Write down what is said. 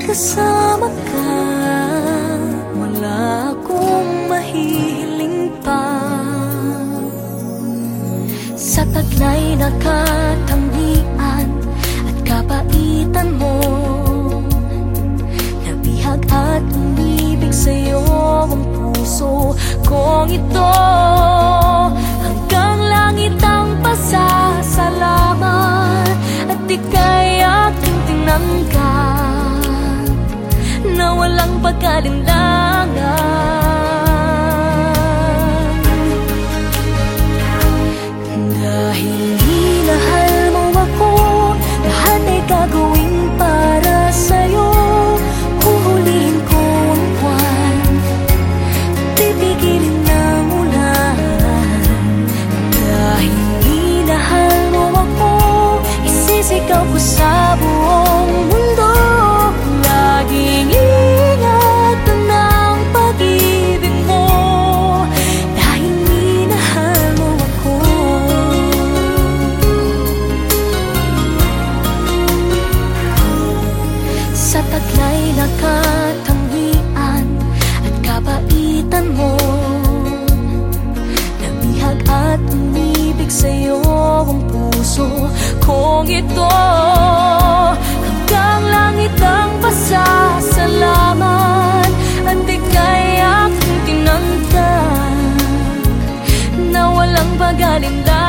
Kasama ka Wala akong mahihiling pa. Sa taglay na katangian At kapaitan mo Nabihag at umibig sa'yo Ang puso kong ito. Hanggang langit ang pasasalamat At ika'y aking tinangkat walang kong ito. Hanggang langit ang pasasalamat At ika'y aking tinangkan Na walang pagalindan